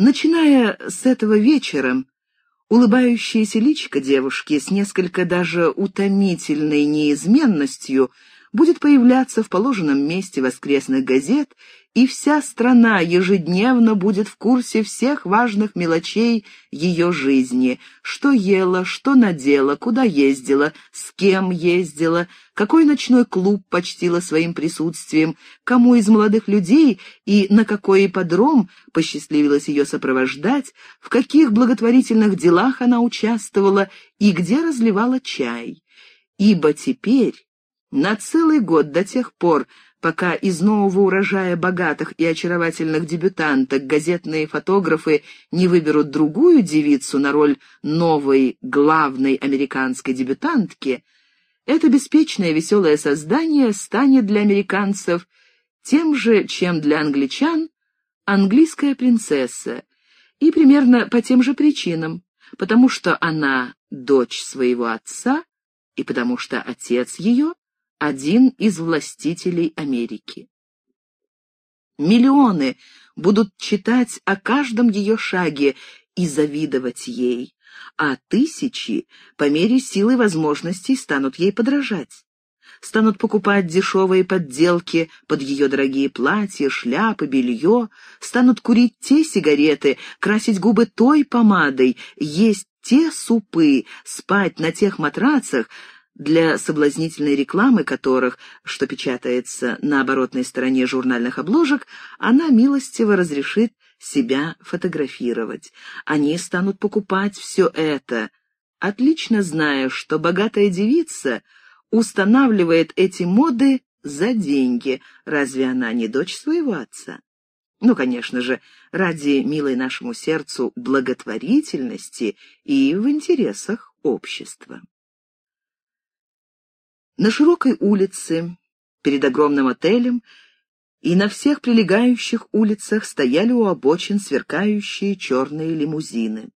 Начиная с этого вечера, улыбающаяся личико девушки с несколько даже утомительной неизменностью будет появляться в положенном месте воскресных газет и вся страна ежедневно будет в курсе всех важных мелочей ее жизни, что ела, что надела, куда ездила, с кем ездила, какой ночной клуб почтила своим присутствием, кому из молодых людей и на какой ипподром посчастливилось ее сопровождать, в каких благотворительных делах она участвовала и где разливала чай. Ибо теперь, на целый год до тех пор, пока из нового урожая богатых и очаровательных дебютанток газетные фотографы не выберут другую девицу на роль новой главной американской дебютантки, это беспечное веселое создание станет для американцев тем же, чем для англичан английская принцесса, и примерно по тем же причинам, потому что она дочь своего отца и потому что отец ее один из властителей Америки. Миллионы будут читать о каждом ее шаге и завидовать ей, а тысячи по мере силы возможностей станут ей подражать. Станут покупать дешевые подделки под ее дорогие платья, шляпы, белье, станут курить те сигареты, красить губы той помадой, есть те супы, спать на тех матрацах, для соблазнительной рекламы которых, что печатается на оборотной стороне журнальных обложек, она милостиво разрешит себя фотографировать. Они станут покупать все это, отлично зная, что богатая девица устанавливает эти моды за деньги. Разве она не дочь своего отца? Ну, конечно же, ради милой нашему сердцу благотворительности и в интересах общества. На широкой улице, перед огромным отелем, и на всех прилегающих улицах стояли у обочин сверкающие черные лимузины.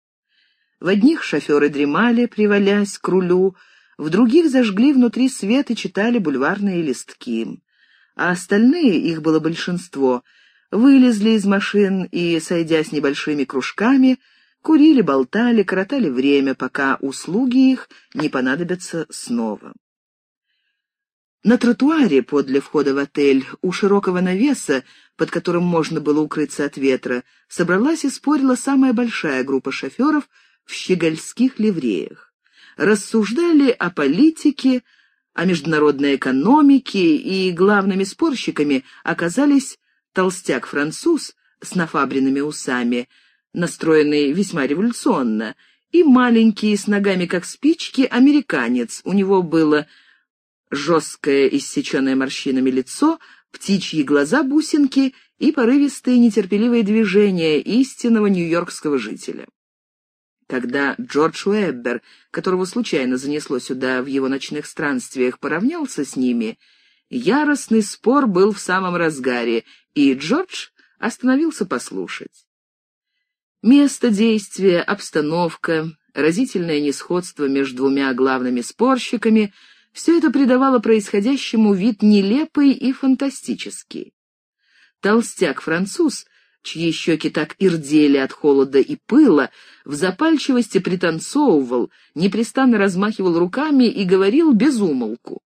В одних шоферы дремали, привалясь к рулю, в других зажгли внутри свет и читали бульварные листки. А остальные, их было большинство, вылезли из машин и, сойдя с небольшими кружками, курили, болтали, коротали время, пока услуги их не понадобятся снова. На тротуаре подле входа в отель, у широкого навеса, под которым можно было укрыться от ветра, собралась и спорила самая большая группа шоферов в щегольских ливреях. Рассуждали о политике, о международной экономике, и главными спорщиками оказались толстяк-француз с нафабренными усами, настроенный весьма революционно, и маленький, с ногами как спички, американец. У него было жесткое, иссеченное морщинами лицо, птичьи глаза-бусинки и порывистые нетерпеливые движения истинного нью-йоркского жителя. Когда Джордж Уэббер, которого случайно занесло сюда в его ночных странствиях, поравнялся с ними, яростный спор был в самом разгаре, и Джордж остановился послушать. Место действия, обстановка, разительное несходство между двумя главными спорщиками — все это придавало происходящему вид нелепый и фантастический. Толстяк-француз, чьи щеки так ирдели от холода и пыла, в запальчивости пританцовывал, непрестанно размахивал руками и говорил без умолку.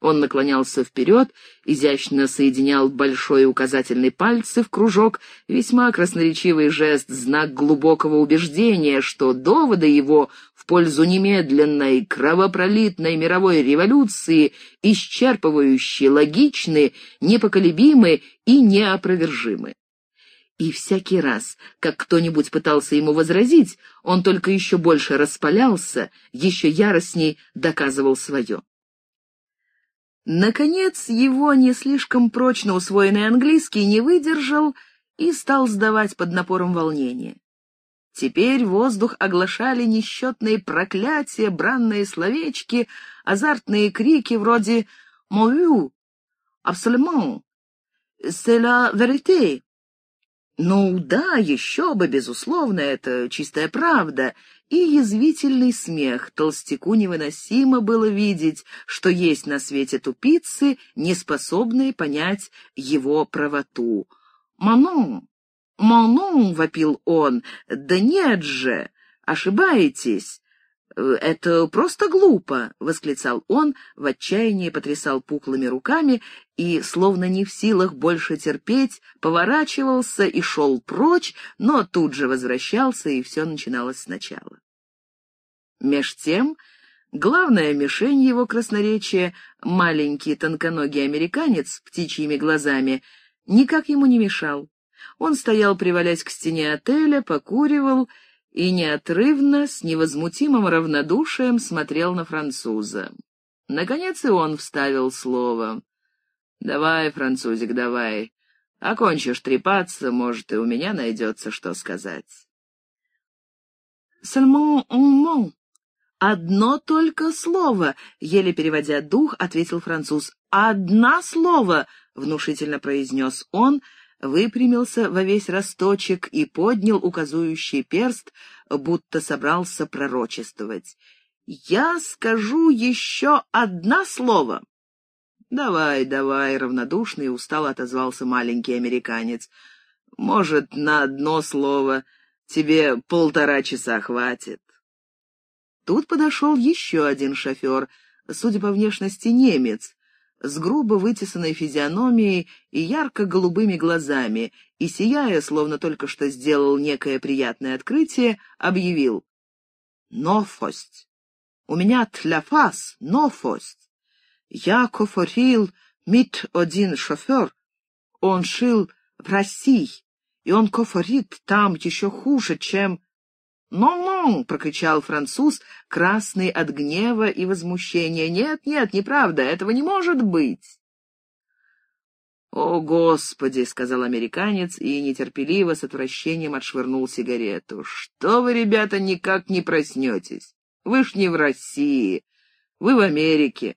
Он наклонялся вперед, изящно соединял большой и указательный пальцы в кружок, весьма красноречивый жест, знак глубокого убеждения, что доводы его в пользу немедленной, кровопролитной мировой революции исчерпывающие, логичны, непоколебимы и неопровержимы. И всякий раз, как кто-нибудь пытался ему возразить, он только еще больше распалялся, еще яростней доказывал свое. Наконец, его не слишком прочно усвоенный английский не выдержал и стал сдавать под напором волнения. Теперь воздух оглашали несчетные проклятия, бранные словечки, азартные крики вроде «Мою! Абсолютно! C'est la vérité!» Ну да, еще бы, безусловно, это чистая правда. И язвительный смех. Толстяку невыносимо было видеть, что есть на свете тупицы, не способные понять его правоту. «Манон, «Монон!» — вопил он. «Да нет же! Ошибаетесь! «Это просто глупо!» — восклицал он, в отчаянии потрясал пухлыми руками и, словно не в силах больше терпеть, поворачивался и шел прочь, но тут же возвращался, и все начиналось сначала. Меж тем, главная мишень его красноречия, маленький тонконогий американец с птичьими глазами, никак ему не мешал. Он стоял, привалясь к стене отеля, покуривал и неотрывно, с невозмутимым равнодушием смотрел на француза. Наконец и он вставил слово. «Давай, французик, давай. Окончишь трепаться, может, и у меня найдется, что сказать». «Seulement un mot. Одно только слово», — еле переводя дух, ответил француз. «Одна слово», — внушительно произнес он, — выпрямился во весь росточек и поднял указующий перст, будто собрался пророчествовать. «Я скажу еще одно слово!» «Давай, давай», — равнодушно и устало отозвался маленький американец. «Может, на одно слово тебе полтора часа хватит». Тут подошел еще один шофер, судя по внешности немец, с грубо вытесанной физиономией и ярко-голубыми глазами, и, сияя, словно только что сделал некое приятное открытие, объявил «Нофость! У меня тляфас, нофость! Я кофорил мит один шофер, он шил в России, и он кофорит там еще хуже, чем...» «Ну-ну!» — прокричал француз, красный от гнева и возмущения. «Нет, нет, неправда, этого не может быть!» «О, Господи!» — сказал американец и нетерпеливо с отвращением отшвырнул сигарету. «Что вы, ребята, никак не проснетесь? Вы ж не в России, вы в Америке.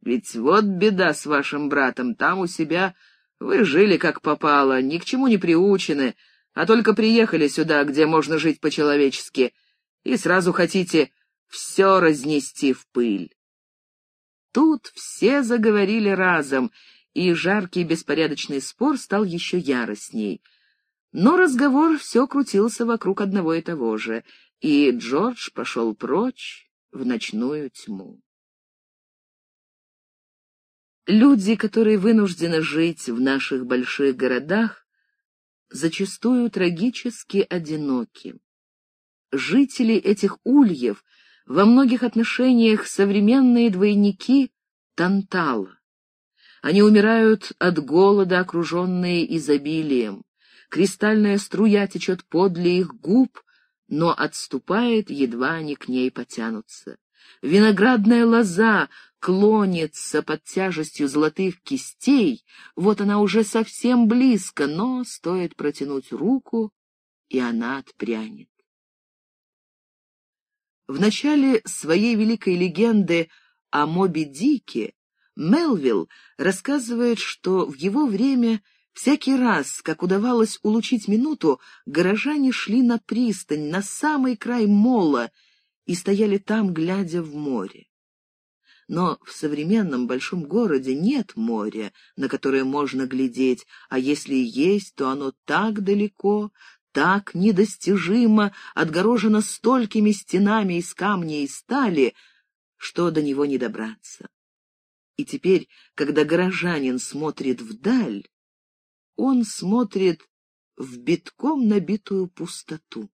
Ведь вот беда с вашим братом, там у себя вы жили как попало, ни к чему не приучены, а только приехали сюда, где можно жить по-человечески, и сразу хотите все разнести в пыль. Тут все заговорили разом, и жаркий беспорядочный спор стал еще яростней. Но разговор все крутился вокруг одного и того же, и Джордж пошел прочь в ночную тьму. Люди, которые вынуждены жить в наших больших городах, зачастую трагически одиноки. Жители этих ульев во многих отношениях современные двойники Тантала. Они умирают от голода, окруженные изобилием. Кристальная струя течет подле их губ, но отступает, едва они к ней потянутся. Виноградная лоза клонится под тяжестью золотых кистей, вот она уже совсем близко, но стоит протянуть руку, и она отпрянет. В начале своей великой легенды о Моби Дике Мелвилл рассказывает, что в его время всякий раз, как удавалось улучить минуту, горожане шли на пристань, на самый край мола и стояли там, глядя в море. Но в современном большом городе нет моря, на которое можно глядеть, а если и есть, то оно так далеко, так недостижимо, отгорожено столькими стенами из камня и стали, что до него не добраться. И теперь, когда горожанин смотрит вдаль, он смотрит в битком набитую пустоту.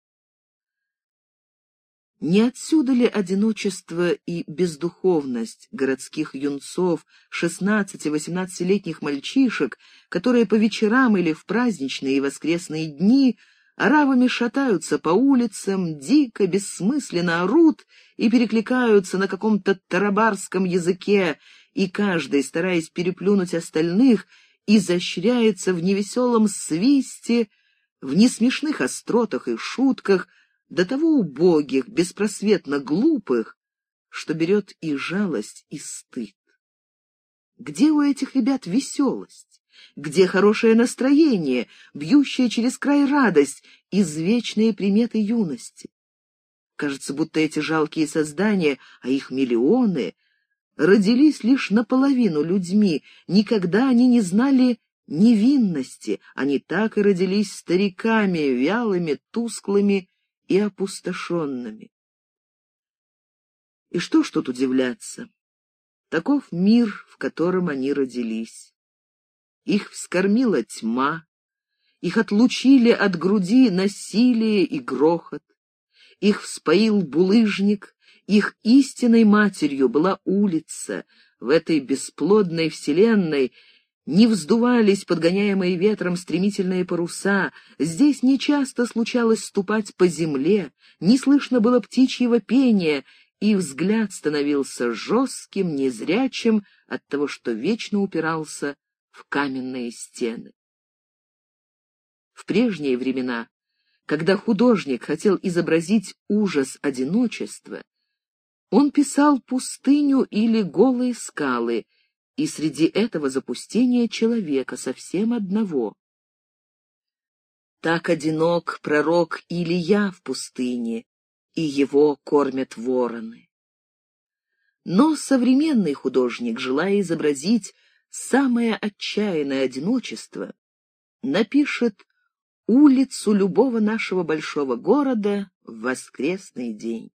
Не отсюда ли одиночество и бездуховность городских юнцов, шестнадцати-восемнадцатилетних мальчишек, которые по вечерам или в праздничные и воскресные дни оравами шатаются по улицам, дико, бессмысленно орут и перекликаются на каком-то тарабарском языке, и каждый, стараясь переплюнуть остальных, изощряется в невеселом свисте, в несмешных остротах и шутках, до того убогих, беспросветно глупых, что берет и жалость, и стыд. Где у этих ребят веселость? Где хорошее настроение, бьющая через край радость, извечные приметы юности? Кажется, будто эти жалкие создания, а их миллионы, родились лишь наполовину людьми, никогда они не знали невинности, они так и родились стариками, вялыми, тусклыми и опустошенными. И что ж тут удивляться? Таков мир, в котором они родились. Их вскормила тьма, их отлучили от груди насилие и грохот, их вспоил булыжник, их истинной матерью была улица, в этой бесплодной вселенной не вздувались подгоняемые ветром стремительные паруса, здесь нечасто случалось ступать по земле, не слышно было птичьего пения, и взгляд становился жестким, незрячим от того, что вечно упирался в каменные стены. В прежние времена, когда художник хотел изобразить ужас одиночества, он писал пустыню или голые скалы, и среди этого запустения человека совсем одного. Так одинок пророк Илия в пустыне, и его кормят вороны. Но современный художник, желая изобразить самое отчаянное одиночество, напишет улицу любого нашего большого города в воскресный день.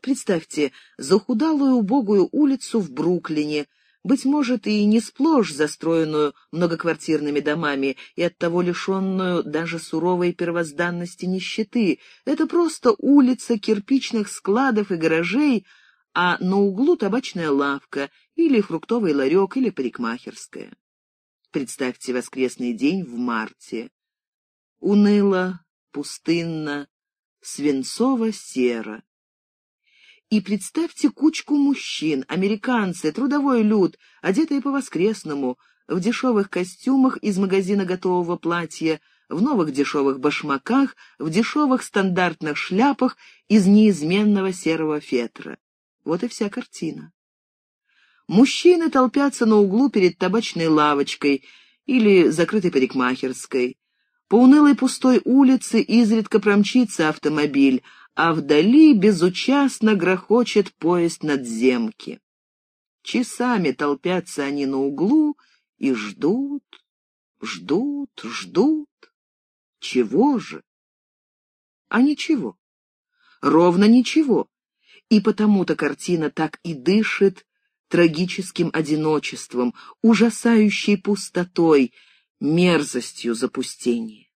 Представьте захудалую убогую улицу в Бруклине, быть может, и не сплошь застроенную многоквартирными домами и оттого лишенную даже суровой первозданности нищеты. Это просто улица кирпичных складов и гаражей, а на углу табачная лавка или фруктовый ларек или парикмахерская. Представьте воскресный день в марте. Уныло, пустынно, свинцово-серо. И представьте кучку мужчин, американцы, трудовой люд, одетые по-воскресному, в дешевых костюмах из магазина готового платья, в новых дешевых башмаках, в дешевых стандартных шляпах из неизменного серого фетра. Вот и вся картина. Мужчины толпятся на углу перед табачной лавочкой или закрытой парикмахерской. По унылой пустой улице изредка промчится автомобиль, а вдали безучастно грохочет поезд надземки. Часами толпятся они на углу и ждут, ждут, ждут. Чего же? А ничего. Ровно ничего. И потому-то картина так и дышит трагическим одиночеством, ужасающей пустотой, мерзостью запустения.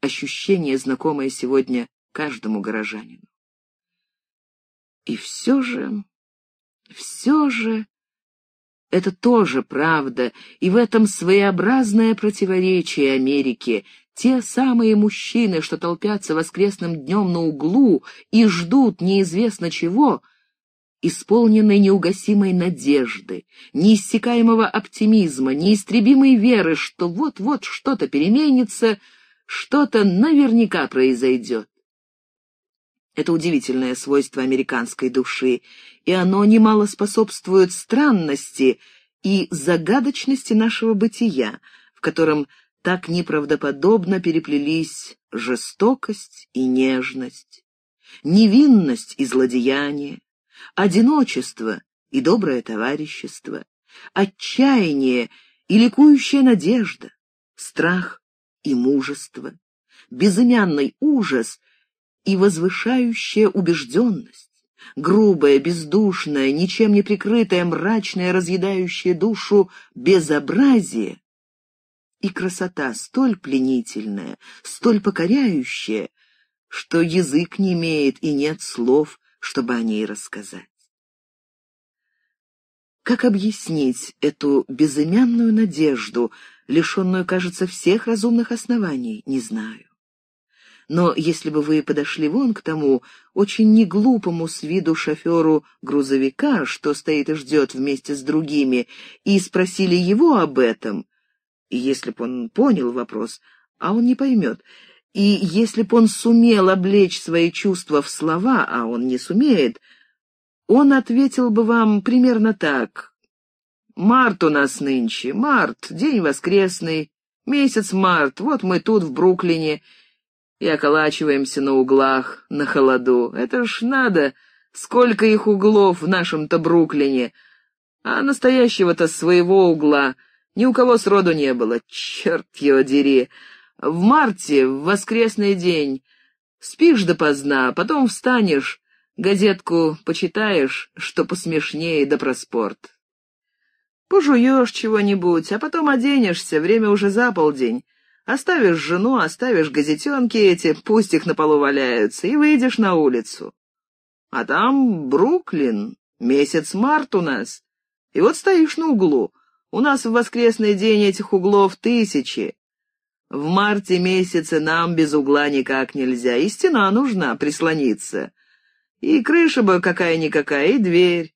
Ощущение, знакомое сегодня каждому горожанину. И все же, все же, это тоже правда, и в этом своеобразное противоречие Америки. Те самые мужчины, что толпятся воскресным днем на углу и ждут неизвестно чего, исполненной неугасимой надежды, неиссякаемого оптимизма, неистребимой веры, что вот-вот что-то переменится, что-то наверняка произойдет. Это удивительное свойство американской души, и оно немало способствует странности и загадочности нашего бытия, в котором так неправдоподобно переплелись жестокость и нежность, невинность и злодеяние, одиночество и доброе товарищество, отчаяние и ликующая надежда, страх и мужество, безымянный ужас и возвышающая убежденность, грубая, бездушная, ничем не прикрытая, мрачная, разъедающая душу безобразие и красота столь пленительная, столь покоряющая, что язык не имеет и нет слов, чтобы о ней рассказать. Как объяснить эту безымянную надежду, лишенную, кажется, всех разумных оснований, не знаю. Но если бы вы подошли вон к тому очень неглупому с виду шоферу грузовика, что стоит и ждет вместе с другими, и спросили его об этом, если б он понял вопрос, а он не поймет, и если б он сумел облечь свои чувства в слова, а он не сумеет, он ответил бы вам примерно так. «Март у нас нынче, март, день воскресный, месяц март, вот мы тут, в Бруклине, и околачиваемся на углах, на холоду. Это ж надо, сколько их углов в нашем-то Бруклине, а настоящего-то своего угла Ни у кого сроду не было, черт его дери. В марте, в воскресный день, спишь допоздна, потом встанешь, газетку почитаешь, что посмешнее, да про спорт. Пожуешь чего-нибудь, а потом оденешься, время уже за полдень. Оставишь жену, оставишь газетенки эти, пусть их на полу валяются, и выйдешь на улицу. А там Бруклин, месяц март у нас. И вот стоишь на углу. У нас в воскресный день этих углов тысячи. В марте месяце нам без угла никак нельзя, и стена нужна, прислониться. И крыша бы какая-никакая, и дверь.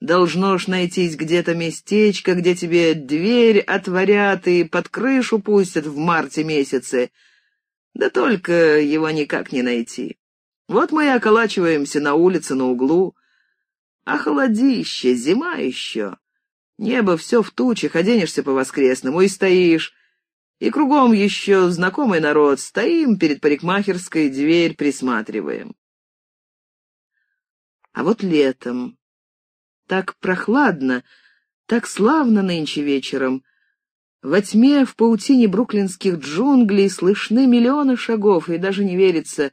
Должно ж найтись где-то местечко, где тебе дверь отворят и под крышу пустят в марте месяце. Да только его никак не найти. Вот мы и околачиваемся на улице на углу. А холодище, зима еще. Небо все в тучах, оденешься по-воскресному и стоишь. И кругом еще знакомый народ. Стоим перед парикмахерской, дверь присматриваем. А вот летом. Так прохладно, так славно нынче вечером. Во тьме, в паутине бруклинских джунглей слышны миллионы шагов, и даже не верится,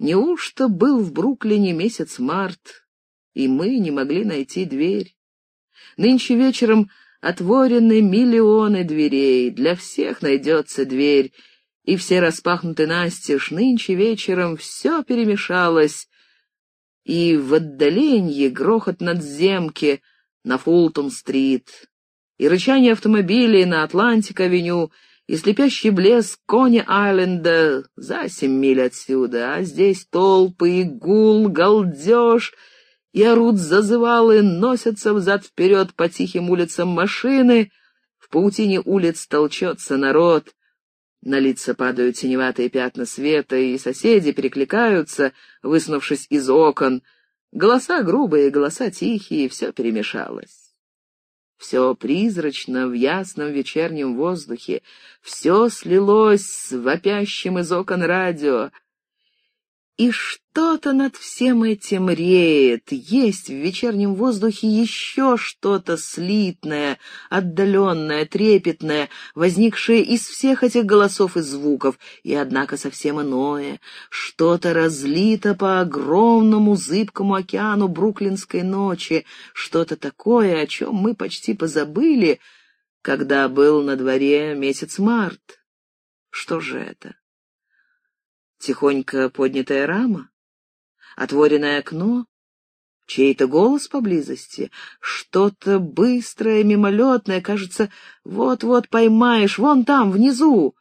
неужто был в Бруклине месяц март, и мы не могли найти дверь? Нынче вечером отворены миллионы дверей, для всех найдется дверь, и все распахнуты настежь. Нынче вечером все перемешалось, и в отдалении грохот надземки на Фултон-стрит, и рычание автомобилей на Атлантик-авеню, и слепящий блеск Кони-Айленда за семь миль отсюда, а здесь толпы и гул, галдеж — и орут зазывалы, носятся взад-вперед по тихим улицам машины, в паутине улиц толчется народ, на лица падают синеватые пятна света, и соседи перекликаются, высунувшись из окон. Голоса грубые, голоса тихие, все перемешалось. Все призрачно в ясном вечернем воздухе, все слилось с вопящим из окон радио, и что-то над всем этим реет, есть в вечернем воздухе еще что-то слитное, отдаленное, трепетное, возникшее из всех этих голосов и звуков, и, однако, совсем иное, что-то разлито по огромному зыбкому океану бруклинской ночи, что-то такое, о чем мы почти позабыли, когда был на дворе месяц март. Что же это? Тихонько поднятая рама? Отворенное окно? Чей-то голос поблизости? Что-то быстрое, мимолетное, кажется, вот-вот поймаешь, вон там, внизу.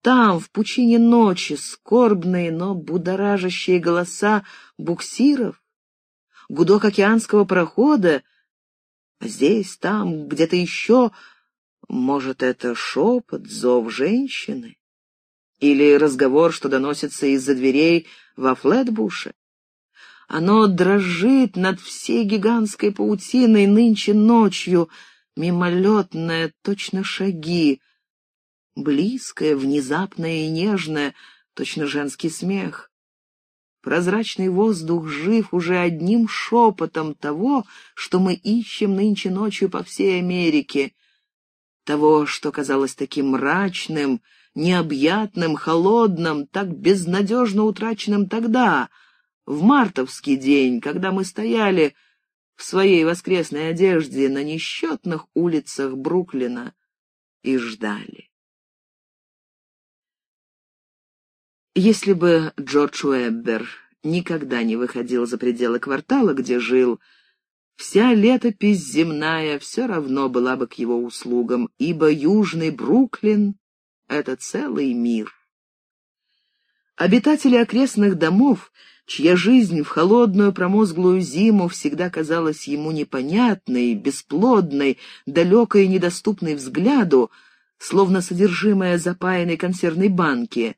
Там, в пучине ночи, скорбные, но будоражащие голоса буксиров, гудок океанского прохода, а здесь, там, где-то еще, может, это шепот, зов женщины? Или разговор, что доносится из-за дверей во Флетбуше. Оно дрожит над всей гигантской паутиной нынче ночью, мимолетное, точно шаги, близкое, внезапное и нежное, точно женский смех. Прозрачный воздух жив уже одним шепотом того, что мы ищем нынче ночью по всей Америке, того, что казалось таким мрачным, необъятным, холодным, так безнадежно утраченным тогда, в мартовский день, когда мы стояли в своей воскресной одежде на несчетных улицах Бруклина и ждали. Если бы Джордж Уэббер никогда не выходил за пределы квартала, где жил, вся летопись земная все равно была бы к его услугам, ибо Южный Бруклин это целый мир. Обитатели окрестных домов, чья жизнь в холодную промозглую зиму всегда казалась ему непонятной, бесплодной, далекой и недоступной взгляду, словно содержимое запаянной консервной банки,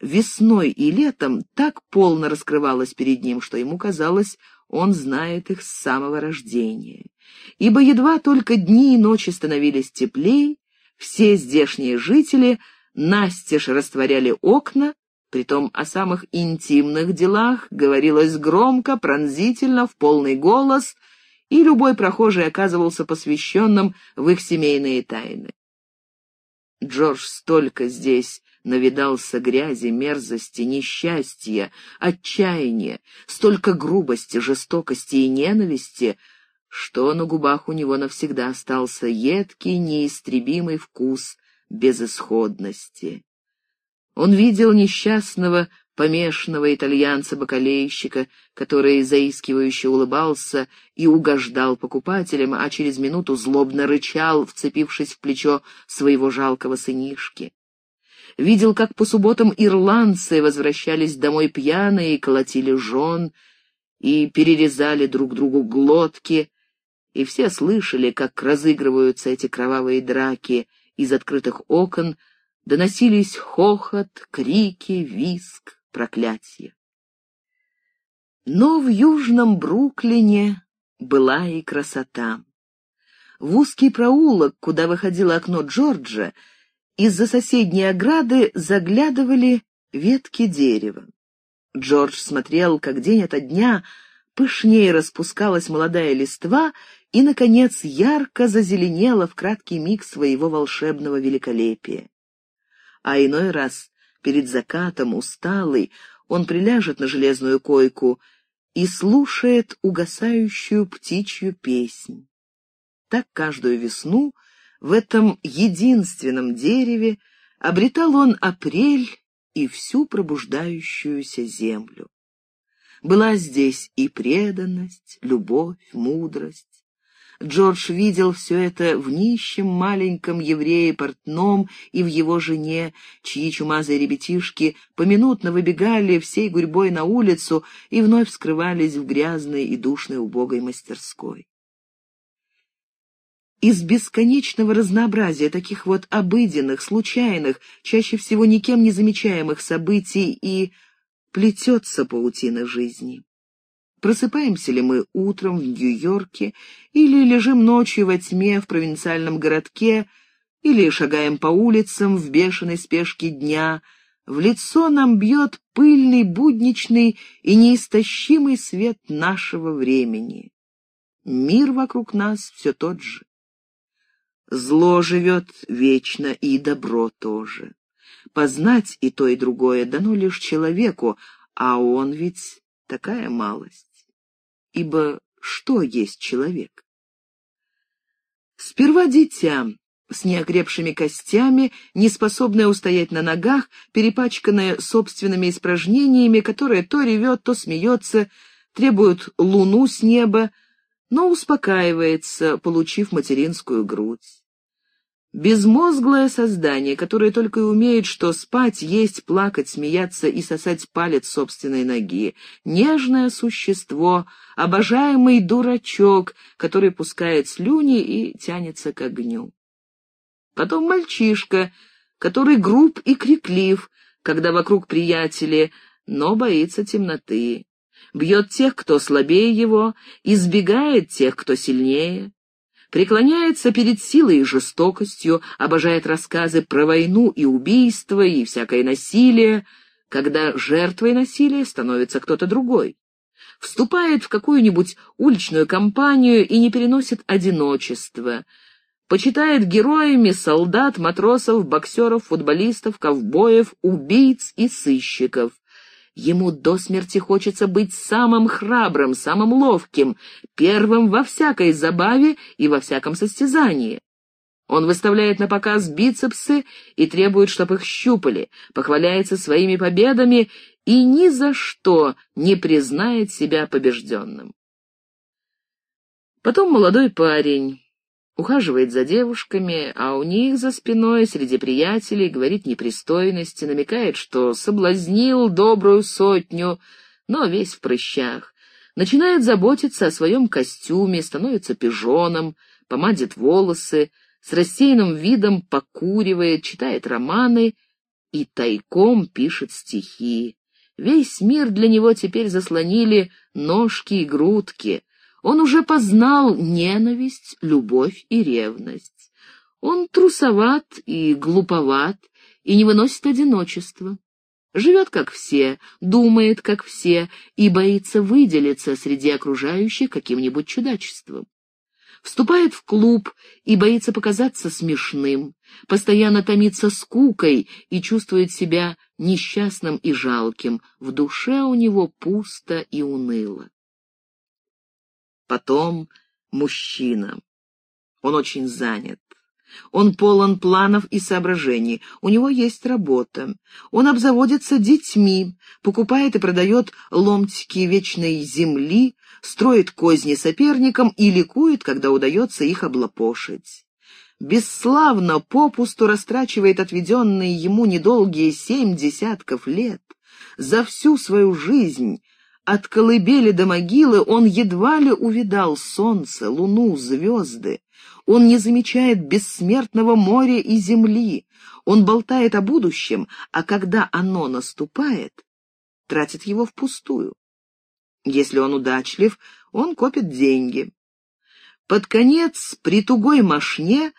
весной и летом так полно раскрывалось перед ним, что ему казалось, он знает их с самого рождения. Ибо едва только дни и ночи становились теплей, все здешние жители настежь растворяли окна, притом о самых интимных делах говорилось громко, пронзительно, в полный голос, и любой прохожий оказывался посвященным в их семейные тайны. Джордж столько здесь навидался грязи, мерзости, несчастья, отчаяния, столько грубости, жестокости и ненависти, что на губах у него навсегда остался едкий, неистребимый вкус безысходности. Он видел несчастного, помешанного итальянца-бакалейщика, который заискивающе улыбался и угождал покупателям, а через минуту злобно рычал, вцепившись в плечо своего жалкого сынишки. Видел, как по субботам ирландцы возвращались домой пьяные колотили жен, и перерезали друг другу глотки, и все слышали, как разыгрываются эти кровавые драки из открытых окон, доносились хохот, крики, виск, проклятие. Но в южном Бруклине была и красота. В узкий проулок, куда выходило окно Джорджа, из-за соседней ограды заглядывали ветки дерева. Джордж смотрел, как день ото дня пышнее распускалась молодая листва и, наконец, ярко зазеленела в краткий миг своего волшебного великолепия. А иной раз, перед закатом, усталый, он приляжет на железную койку и слушает угасающую птичью песнь. Так каждую весну в этом единственном дереве обретал он апрель и всю пробуждающуюся землю. Была здесь и преданность, любовь, мудрость. Джордж видел все это в нищем маленьком еврее-портном и в его жене, чьи чумазые ребятишки поминутно выбегали всей гурьбой на улицу и вновь скрывались в грязной и душной убогой мастерской. Из бесконечного разнообразия таких вот обыденных, случайных, чаще всего никем не замечаемых событий и плетется паутина жизни. Просыпаемся ли мы утром в Нью-Йорке, или лежим ночью во тьме в провинциальном городке, или шагаем по улицам в бешеной спешке дня, в лицо нам бьет пыльный, будничный и неистощимый свет нашего времени. Мир вокруг нас все тот же. Зло живет вечно, и добро тоже. Познать и то, и другое дано лишь человеку, а он ведь такая малость. Ибо что есть человек? Сперва дитя, с неокрепшими костями, неспособное устоять на ногах, перепачканное собственными испражнениями, которое то ревет, то смеется, требует луну с неба, но успокаивается, получив материнскую грудь. Безмозглое создание, которое только и умеет что спать, есть, плакать, смеяться и сосать палец собственной ноги. Нежное существо, обожаемый дурачок, который пускает слюни и тянется к огню. Потом мальчишка, который груб и криклив, когда вокруг приятели, но боится темноты. Бьет тех, кто слабее его, избегает тех, кто сильнее преклоняется перед силой и жестокостью, обожает рассказы про войну и убийство и всякое насилие, когда жертвой насилия становится кто-то другой. Вступает в какую-нибудь уличную компанию и не переносит одиночества. Почитает героями солдат, матросов, боксеров, футболистов, ковбоев, убийц и сыщиков. Ему до смерти хочется быть самым храбрым, самым ловким, первым во всякой забаве и во всяком состязании. Он выставляет на показ бицепсы и требует, чтобы их щупали, похваляется своими победами и ни за что не признает себя побежденным. Потом молодой парень, ухаживает за девушками, а у них за спиной среди приятелей говорит непристойности, намекает, что соблазнил добрую сотню, но весь в прыщах. Начинает заботиться о своем костюме, становится пижоном, помадит волосы, с рассеянным видом покуривает, читает романы и тайком пишет стихи. Весь мир для него теперь заслонили ножки и грудки — он уже познал ненависть, любовь и ревность. Он трусоват и глуповат, и не выносит одиночества. Живет, как все, думает, как все, и боится выделиться среди окружающих каким-нибудь чудачеством. Вступает в клуб и боится показаться смешным, постоянно томится скукой и чувствует себя несчастным и жалким, в душе у него пусто и уныло. Потом мужчина. Он очень занят. Он полон планов и соображений, у него есть работа. Он обзаводится детьми, покупает и продает ломтики вечной земли, строит козни соперникам и ликует, когда удается их облапошить. Бесславно попусту растрачивает отведенные ему недолгие семь десятков лет. За всю свою жизнь от колыбели до могилы он едва ли увидал солнце, луну, звезды. Он не замечает бессмертного моря и земли. Он болтает о будущем, а когда оно наступает, тратит его впустую. Если он удачлив, он копит деньги. Под конец, при тугой мошне,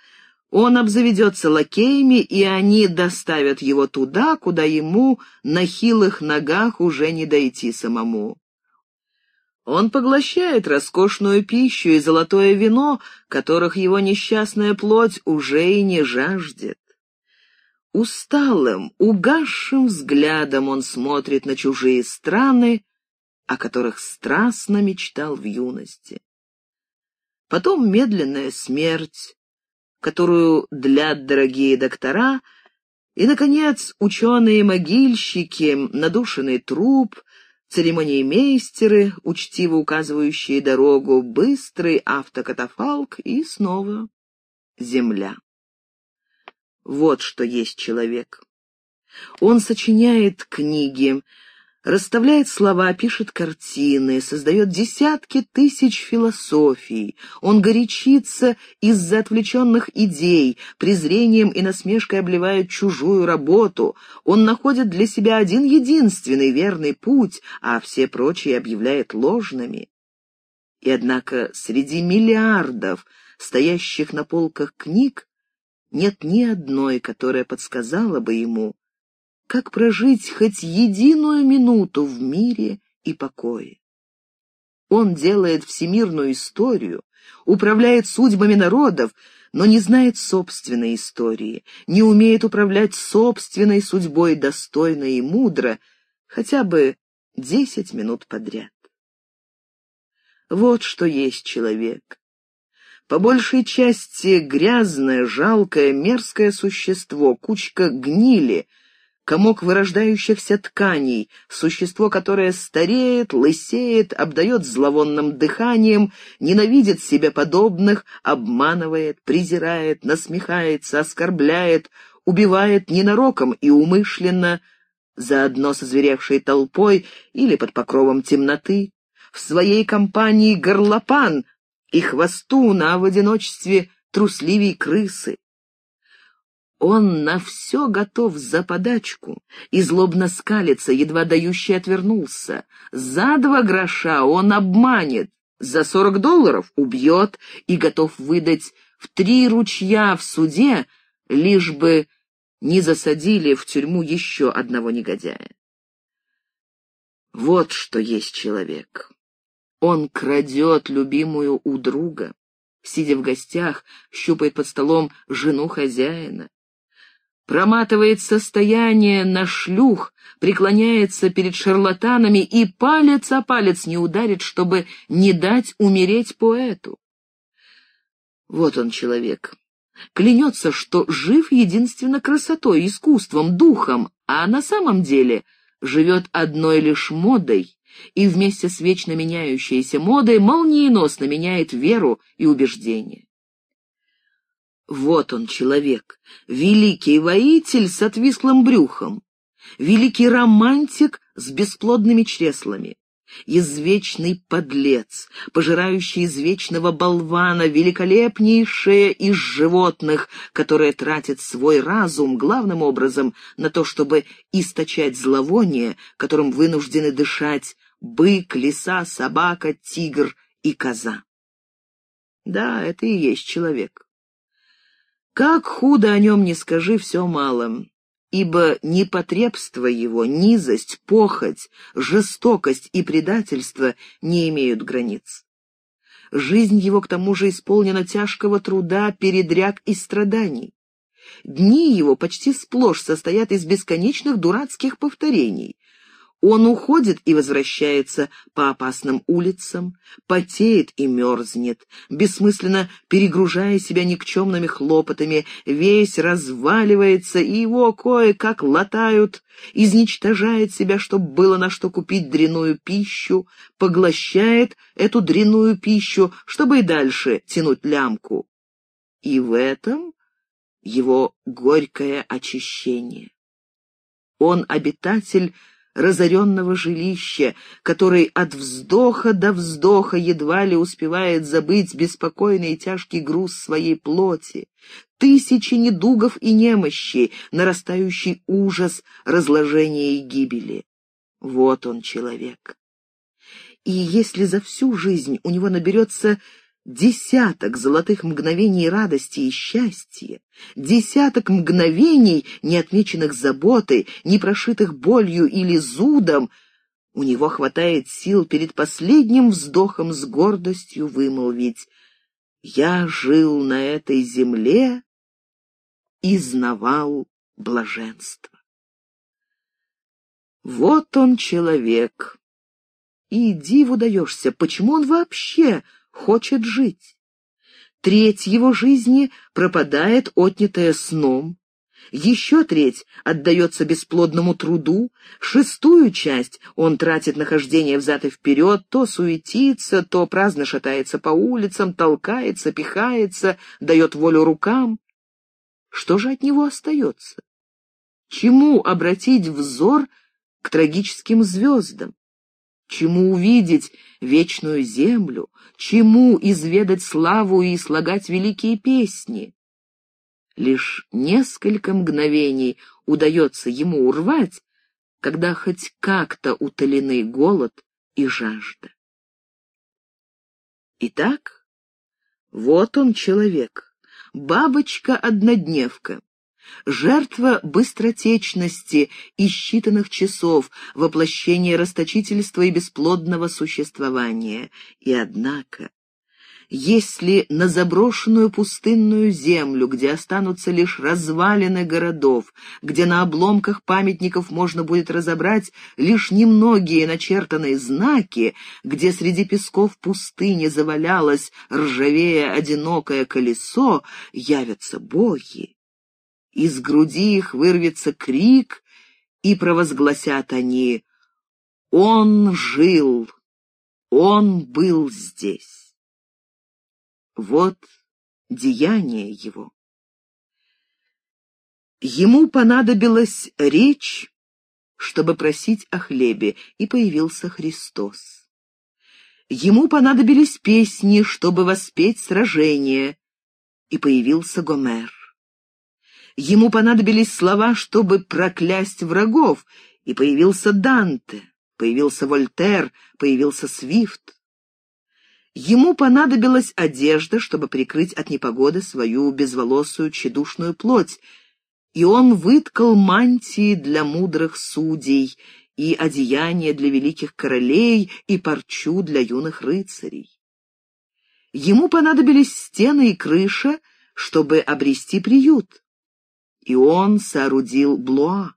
он обзаведется лакеями, и они доставят его туда, куда ему на хилых ногах уже не дойти самому. Он поглощает роскошную пищу и золотое вино, которых его несчастная плоть уже и не жаждет. Усталым, угасшим взглядом он смотрит на чужие страны, о которых страстно мечтал в юности. Потом медленная смерть, которую длят дорогие доктора, и, наконец, ученые-могильщики, надушенный труп — церемониймейстеры, учтиво указывающие дорогу, быстрый автокатафалк и снова земля. Вот что есть человек. Он сочиняет книги, расставляет слова, пишет картины, создает десятки тысяч философий. Он горячится из-за отвлеченных идей, презрением и насмешкой обливает чужую работу. Он находит для себя один единственный верный путь, а все прочие объявляет ложными. И однако среди миллиардов стоящих на полках книг нет ни одной, которая подсказала бы ему, как прожить хоть единую минуту в мире и покое. Он делает всемирную историю, управляет судьбами народов, но не знает собственной истории, не умеет управлять собственной судьбой достойно и мудро, хотя бы десять минут подряд. Вот что есть человек. По большей части грязное, жалкое, мерзкое существо, кучка гнили — комок вырождающихся тканей, существо, которое стареет, лысеет, обдает зловонным дыханием, ненавидит себе подобных, обманывает, презирает, насмехается, оскорбляет, убивает ненароком и умышленно, заодно со зверевшей толпой или под покровом темноты, в своей компании горлопан и хвостун, а в одиночестве трусливей крысы. Он на все готов за подачку и злобно скалится, едва дающий отвернулся. За два гроша он обманет, за сорок долларов убьет и готов выдать в три ручья в суде, лишь бы не засадили в тюрьму еще одного негодяя. Вот что есть человек. Он крадет любимую у друга, сидя в гостях, щупает под столом жену хозяина, проматывает состояние на шлюх, преклоняется перед шарлатанами и палец о палец не ударит, чтобы не дать умереть поэту. Вот он человек. Клянется, что жив единственно красотой, искусством, духом, а на самом деле живет одной лишь модой, и вместе с вечно меняющейся модой молниеносно меняет веру и убеждения. Вот он, человек, великий воитель с отвислым брюхом, великий романтик с бесплодными чреслами, извечный подлец, пожирающий извечного болвана, великолепнейшее из животных, которое тратит свой разум главным образом на то, чтобы источать зловоние, которым вынуждены дышать бык, лиса, собака, тигр и коза. Да, это и есть человек. Как худо о нем не скажи, все мало. ибо непотребство его, низость, похоть, жестокость и предательство не имеют границ. Жизнь его к тому же исполнена тяжкого труда, передряг и страданий. Дни его почти сплошь состоят из бесконечных дурацких повторений. Он уходит и возвращается по опасным улицам, потеет и мерзнет, бессмысленно перегружая себя никчемными хлопотами, весь разваливается, и его кое-как латают, изничтожает себя, чтобы было на что купить дряную пищу, поглощает эту дряную пищу, чтобы и дальше тянуть лямку. И в этом его горькое очищение. Он обитатель разоренного жилища, который от вздоха до вздоха едва ли успевает забыть беспокойный и тяжкий груз своей плоти, тысячи недугов и немощи, нарастающий ужас разложения и гибели. Вот он человек. И если за всю жизнь у него наберется десяток золотых мгновений радости и счастья, десяток мгновений, не отмеченных заботой, не прошитых болью или зудом, у него хватает сил перед последним вздохом с гордостью вымолвить «Я жил на этой земле и знавал блаженство». Вот он человек. И диву даешься, почему он вообще хочет жить. Треть его жизни пропадает, отнятая сном. Еще треть отдается бесплодному труду, шестую часть он тратит на хождение взад и вперед, то суетится, то праздно шатается по улицам, толкается, пихается, дает волю рукам. Что же от него остается? Чему обратить взор к трагическим звездам? Чему увидеть вечную землю? Чему изведать славу и слагать великие песни? Лишь несколько мгновений удается ему урвать, когда хоть как-то утолены голод и жажда. Итак, вот он человек, бабочка-однодневка, Жертва быстротечности и считанных часов, воплощение расточительства и бесплодного существования. И однако, если на заброшенную пустынную землю, где останутся лишь развалины городов, где на обломках памятников можно будет разобрать лишь немногие начертанные знаки, где среди песков пустыни завалялось ржавее одинокое колесо, явятся боги, из груди их вырвется крик, и провозгласят они «Он жил, он был здесь». Вот деяние его. Ему понадобилась речь, чтобы просить о хлебе, и появился Христос. Ему понадобились песни, чтобы воспеть сражение, и появился Гомер. Ему понадобились слова, чтобы проклясть врагов, и появился Данте, появился Вольтер, появился Свифт. Ему понадобилась одежда, чтобы прикрыть от непогоды свою безволосую тщедушную плоть, и он выткал мантии для мудрых судей, и одеяния для великих королей, и парчу для юных рыцарей. Ему понадобились стены и крыша, чтобы обрести приют и он соорудил Блуа.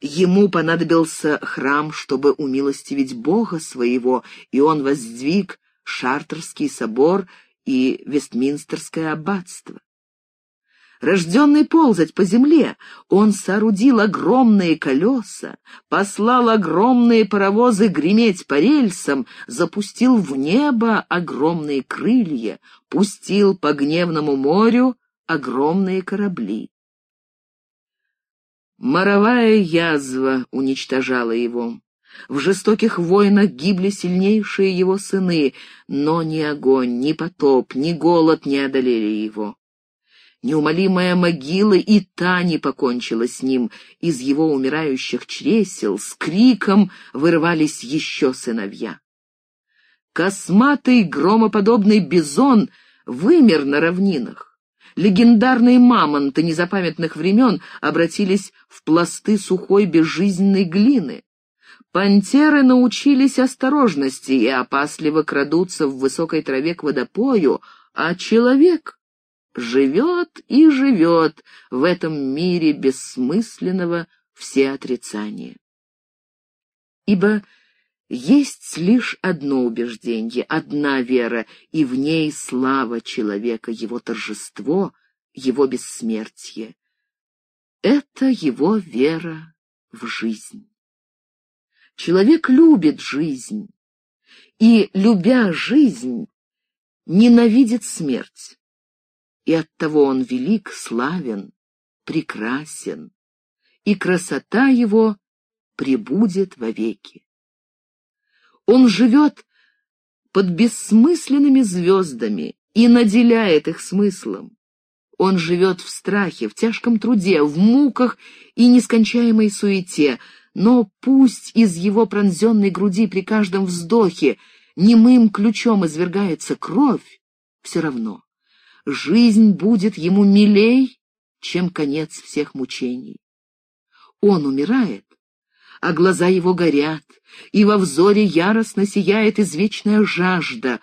Ему понадобился храм, чтобы умилостивить Бога своего, и он воздвиг Шартерский собор и Вестминстерское аббатство. Рожденный ползать по земле, он соорудил огромные колеса, послал огромные паровозы греметь по рельсам, запустил в небо огромные крылья, пустил по гневному морю огромные корабли. Моровая язва уничтожала его. В жестоких войнах гибли сильнейшие его сыны, но ни огонь, ни потоп, ни голод не одолели его. Неумолимая могила и та не покончила с ним. Из его умирающих чресел с криком вырывались еще сыновья. Косматый громоподобный бизон вымер на равнинах. Легендарные мамонты незапамятных времен обратились в пласты сухой безжизненной глины. Пантеры научились осторожности и опасливо крадутся в высокой траве к водопою, а человек живет и живет в этом мире бессмысленного всеотрицания. Ибо есть лишь одно убеждение, одна вера, и в ней слава человека, его торжество, его бессмертие. Это его вера в жизнь. Человек любит жизнь, и, любя жизнь, ненавидит смерть. И оттого он велик, славен, прекрасен, и красота его пребудет вовеки. Он живет под бессмысленными звездами и наделяет их смыслом. Он живет в страхе, в тяжком труде, в муках и нескончаемой суете, но пусть из его пронзенной груди при каждом вздохе немым ключом извергается кровь, все равно жизнь будет ему милей, чем конец всех мучений. Он умирает, а глаза его горят, и во взоре яростно сияет извечная жажда.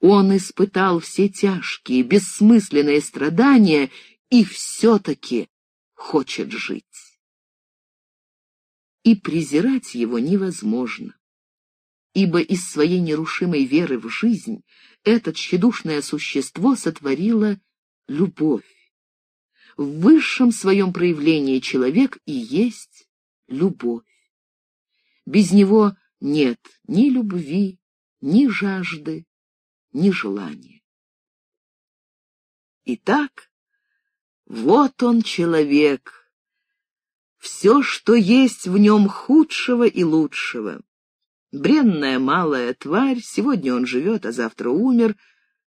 Он испытал все тяжкие, бессмысленные страдания и все-таки хочет жить и презирать его невозможно. Ибо из своей нерушимой веры в жизнь это тщедушное существо сотворило любовь. В высшем своем проявлении человек и есть любовь. Без него нет ни любви, ни жажды, ни желания. Итак, вот он человек — все, что есть в нем худшего и лучшего. Бренная малая тварь, сегодня он живет, а завтра умер,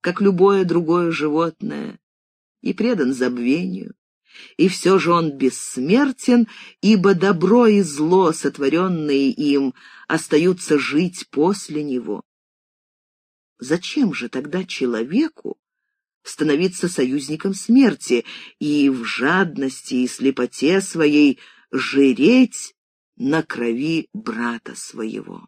как любое другое животное, и предан забвению. И все же он бессмертен, ибо добро и зло, сотворенные им, остаются жить после него. Зачем же тогда человеку становиться союзником смерти и в жадности и слепоте своей жиреть на крови брата своего.